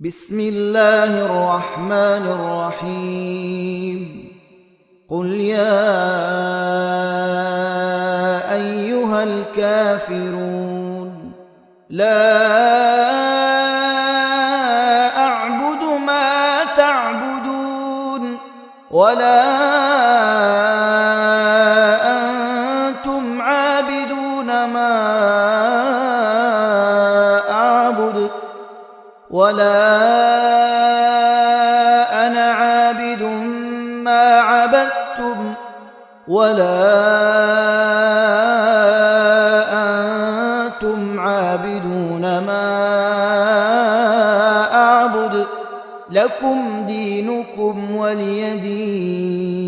بسم الله الرحمن الرحيم. قل يا أيها الكافرون لا أعبد ما تعبدون ولا أنتم عابدون ما ولا أنا عابد ما عبدتم ولا أنتم عابدون ما أعبد لكم دينكم ولي دين